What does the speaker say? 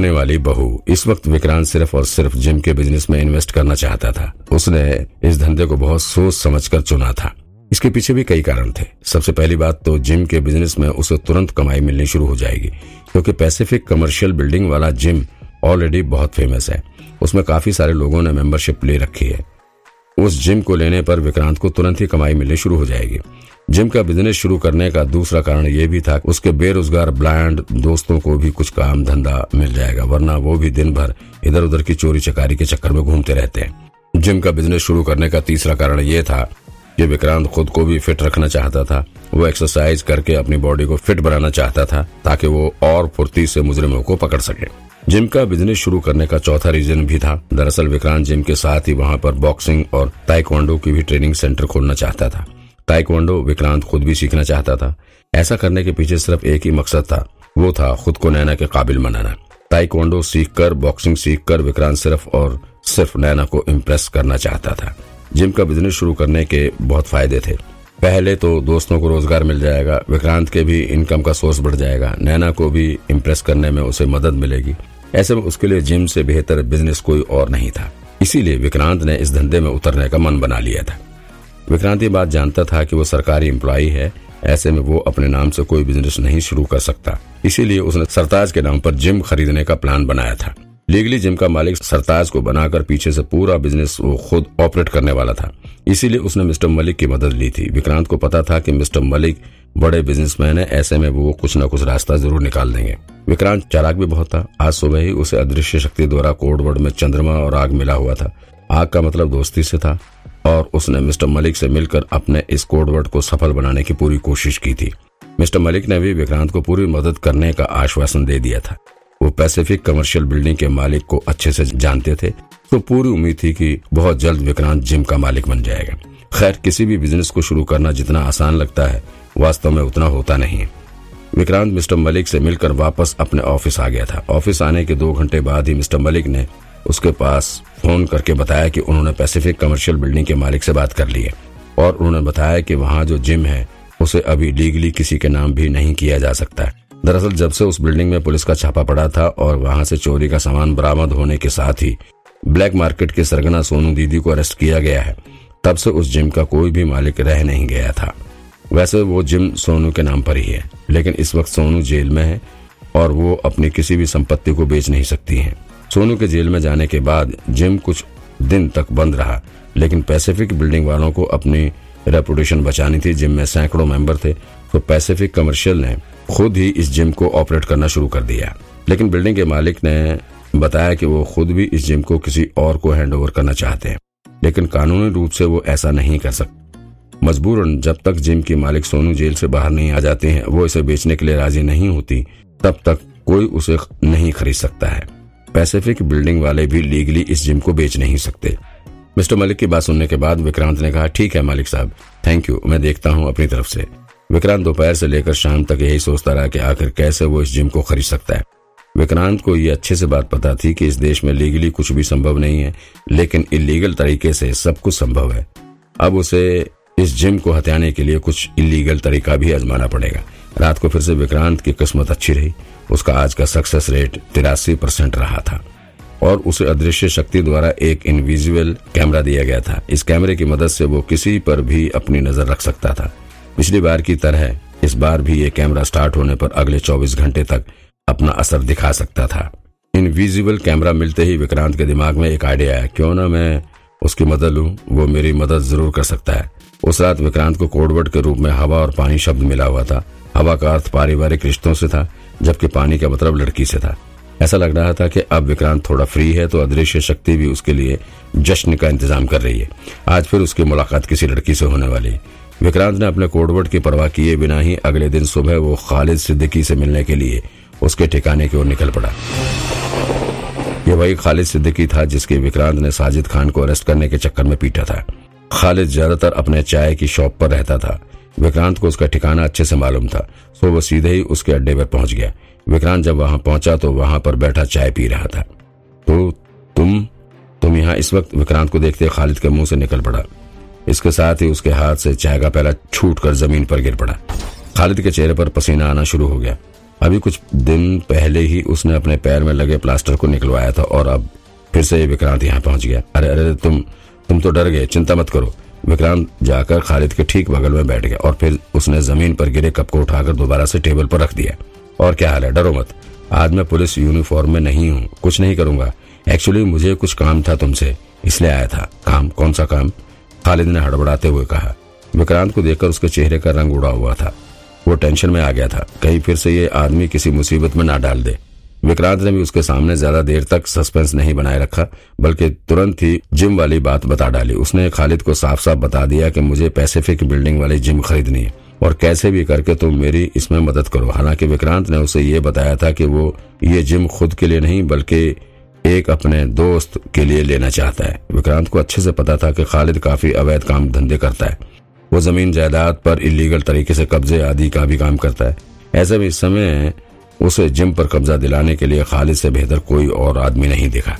होने वाली बहू इस वक्त विक्रांत सिर्फ़ और सिर्फ़ जिम के बिज़नेस में इन्वेस्ट करना चाहता था। उसने इस धंधे को बहुत सोच समझकर चुना था। इसके पीछे भी कई कारण थे। सबसे पहली बात तो जिम के बिज़नेस में उसे तुरंत कमाई मिलनी शुरू हो जाएगी, क्योंकि पैसिफिक कमर्शियल बिल्डिंग वाला जिम ऑलरेडी बहुत फ़ेमस है। उसमें काफ़ी सारे लोगों ने मेंबरशिप ले रखी है। उस जिम को लेने पर विक्रांत को तुरंत ही कमाई मिलनी शुरू हो जाएगी। जिम का बिज़नेस शुरू करने का दूसरा कारण यह भी था उसके बेरोजगार, ब्लाइंड दोस्तों को भी कुछ काम धंधा मिल जाएगा, वरना वो भी दिन भर इधर उधर की चोरी चकारी के चक्कर में घूमते रहते हैं। जिम का बिज़नेस शुरू करने का तीसरा कारण ये था कि विक्रांत खुद को भी फिट रखना चाहता था। वो एक्सरसाइज करके अपनी बॉडी को फिट बनाना चाहता था ताकि वो और फुर्ती से मुजरिमों को पकड़ सके। जिम का बिज़नेस शुरू करने का चौथा रीजन भी था। दरअसल विक्रांत जिम के साथ ही वहाँ पर बॉक्सिंग और ताइक्वांडो की भी ट्रेनिंग सेंटर खोलना चाहता था। ताइक्वांडो विक्रांत खुद भी सीखना चाहता था। ऐसा करने के पीछे सिर्फ़ एक ही मकसद था, वो था खुद को नैना के काबिल बनाना। ताइक्वांडो सीखकर, बॉक्सिंग सीखकर, विक्रांत सिर्फ़ और सिर्फ़ नैना को इम्प्रेस करना चाहता था। जिम का बिज़नेस शुरू करने के बहुत फ़ायदे थे। पहले तो दोस्तों को रोज़गार मिल जाएगा, विक्रांत के भी इनकम का सोर्स बढ़ जाएगा। नैना को भी इम्प्रेस करने में उसे मदद मिलेगी। ऐसे में उसके लिए जिम से बेहतर बिज़नेस कोई और नहीं था। इसीलिए विक्रांत ने इस धंधे में उतरने का मन बना लिया था। विक्रांत ये बात जानता था कि वो सरकारी एम्प्लॉय है, ऐसे में वो अपने नाम से कोई बिज़नेस नहीं शुरू कर सकता। इसीलिए उसने सरताज के नाम पर जिम खरीदने का प्लान बनाया था। लीगली जिम का मालिक सरताज को बनाकर पीछे से पूरा बिज़नेस वो खुद ऑपरेट करने वाला था। इसीलिए उसने मिस्टर मलिक की मदद ली थी। विक्रांत को पता था कि मिस्टर मलिक बड़े बिजनेसमैन है, ऐसे में वो कुछ न कुछ रास्ता ज़रूर निकाल देंगे। विक्रांत चालाक भी बहुत था। आज सुबह ही उसे अदृश्य शक्ति द्वारा कोडवर्ड में चंद्रमा और आग मिला हुआ था। आग का मतलब दोस्ती से था। और उसने मिस्टर मलिक से मिलकर अपने इस कोडवर्ड को सफल बनाने की पूरी कोशिश की थी। मिस्टर मलिक ने भी विक्रांत को पूरी मदद करने का आश्वासन दे दिया था। वो पैसिफिक कमर्शियल बिल्डिंग के मालिक को अच्छे से जानते थे तो पूरी उम्मीद थी कि बहुत जल्द विक्रांत जिम का मालिक बन जाएगा। खैर, किसी भी बिज़नेस को शुरू करना जितना आसान लगता है, वास्तव में उतना होता नहीं। विक्रांत मिस्टर मलिक से मिलकर वापस अपने ऑफ़िस आ गया था। ऑफ़िस आने के दो घंटे बाद ही मिस्टर मलिक ने उसके पास फ़ोन करके बताया कि उन्होंने पैसिफिक कमर्शियल बिल्डिंग के मालिक से बात कर ली है और उन्होंने बताया कि वहाँ जो जिम है, उसे अभी लीगली किसी के नाम भी नहीं किया जा सकता है। दरअसल जब से उस बिल्डिंग में पुलिस का छापा पड़ा था और वहाँ से चोरी का सामान बरामद होने के साथ ही ब्लैक मार्केट के सरगना सोनू दीदी को अरेस्ट किया गया है, तब से उस जिम का कोई भी मालिक रह नहीं गया था। वैसे वो जिम सोनू के नाम पर ही है, लेकिन इस वक्त सोनू जेल में है और वो अपनी किसी भी संपत्ति को बेच नहीं सकती है। सोनू के जेल में जाने के बाद जिम कुछ दिन तक बंद रहा, लेकिन पैसिफिक बिल्डिंग वालों को अपनी रेपुटेशन बचानी थी। जिम में सैकड़ों मेंबर थे तो पैसिफिक कमर्शियल ने खुद ही इस जिम को ऑपरेट करना शुरू कर दिया। लेकिन बिल्डिंग के मालिक ने बताया कि वो खुद भी इस जिम को किसी और को हैंडओवर करना चाहते हैं, लेकिन कानूनी रूप से वो ऐसा नहीं कर सकते मजबूरन जब तक जिम की मालिक सोनू जेल से बाहर नहीं आ जाते हैं, वो इसे बेचने के लिए राज़ी नहीं होती, तब तक कोई उसे नहीं खरीद सकता है। पैसिफिक बिल्डिंग वाले भी लीगली इस जिम को बेच नहीं सकते। मिस्टर मलिक की बात सुनने के बाद विक्रांत ने कहा, ठीक है मालिक साहब थैंक यू मैं देखता हूँ अपनी तरफ़ से। विक्रांत दोपहर से लेकर शाम तक यही सोचता रहा कि आखिर कैसे वो इस जिम को खरीद सकता है। विक्रांत को ये अच्छे से बात पता थी कि इस देश में लीगली कुछ भी संभव नहीं है, लेकिन इलीगल तरीके से सब कुछ संभव है। अब उसे इस जिम को हथियाने के लिए कुछ इलीगल तरीका भी आजमाना पड़ेगा। रात को फिर से विक्रांत की किस्मत अच्छी रही। उसका आज का सक्सेस रेट तिरासी परसेंट रहा था। और उसे अदृश्य शक्ति द्वारा एक इनविजुअल कैमरा दिया गया था। इस कैमरे की मदद से वो किसी पर भी अपनी नज़र रख सकता था। पिछली बार की तरह, इस बार भी ये कैमरा स्टार्ट होने पर अगले 24 घंटे तक अपना असर दिखा सकता था। इनविजिबल कैमरा मिलते ही विक्रांत के दिमाग में एक आइडिया आया, क्यों ना मैं उसकी मदद लूँ? वो मेरी मदद ज़रूर कर सकता है। उस रात विक्रांत को कोडवर्ड के रूप में हवा और पानी शब्द मिला हुआ था। हवा का अर्थ पारिवारिक रिश्तों से था, जबकि पानी का मतलब लड़की से था। ऐसा लग रहा था कि अब विक्रांत थोड़ा फ्री है तो अदृश्य शक्ति भी उसके लिए जश्न का इंतज़ाम कर रही है। आज फिर उसकी मुलाकात किसी लड़की से होने वाली। है विक्रांत ने अपने कोडवर्ड की परवाह किए बिना ही अगले दिन सुबह वो खालिद सिद्दीकी से मिलने के लिए उसके ठिकाने की ओर निकल पड़ा। ये वही खालिद सिद्दीकी था जिसके विक्रांत ने साजिद खान को अरेस्ट करने के चक्कर में पीटा था। खालिद ज़्यादातर अपने चाय की शॉप पर रहता था। विक्रांत को उसका ठिकाना अच्छे से मालूम था सो वो सीधे ही उसके अड्डे पर पहुँच गया। विक्रांत जब वहाँ पहुँचा तो वहाँ पर बैठा चाय पी रहा था। तो तुम तुम यहाँ इस वक्त? विक्रांत को देखते खालिद के मुँह से निकल पड़ा। इसके साथ ही उसके हाथ से चाय का पहला छूट कर ज़मीन पर गिर पड़ा। खालिद के चेहरे पर पसीना आना शुरू हो गया। अभी कुछ दिन पहले ही उसने अपने पैर में लगे प्लास्टर को निकलवाया था और अब फिर से विक्रांत यहाँ पहुँच गया। अरे अरे, तुम तुम तो डर गए, चिंता मत करो। विक्रांत जाकर खालिद के ठीक बगल में बैठ गया और फिर उसने ज़मीन पर गिरे कप को उठाकर दोबारा से टेबल पर रख दिया। और क्या हाल है? डरो मत। आज मैं पुलिस यूनिफॉर्म में नहीं हूँ, कुछ नहीं करूँगा। एक्चुअली मुझे कुछ काम था तुमसे, इसलिए आया था। काम? कौन सा काम? खालिद ने हड़बड़ाते हुए कहा। विक्रांत को देखकर उसके चेहरे का रंग उड़ा हुआ था। वो टेंशन में आ गया था। कहीं फिर से ये आदमी किसी मुसीबत में ना डाल दे। विक्रांत ने भी उसके सामने ज़्यादा देर तक सस्पेंस नहीं बनाए रखा, बल्कि तुरंत ही जिम वाली बात बता डाली। उसने खालिद को साफ़ साफ़ बता दिया कि मुझे पैसिफिक बिल्डिंग वाली जिम खरीदनी है, और कैसे भी करके तुम मेरी इसमें मदद करो। हालाँकि विक्रांत ने उसे ये बताया था कि वो ये जिम खुद के लिए नहीं, बल्कि एक अपने दोस्त के लिए लेना चाहता है। विक्रांत को अच्छे से पता था कि खालिद काफ़ी अवैध काम धंधे करता है। वो ज़मीन जायदाद पर इलीगल तरीके से कब्जे आदि का भी काम करता है। ऐसे में इस समय उसे जिम पर कब्जा दिलाने के लिए खालिद से बेहतर कोई और आदमी नहीं दिखा।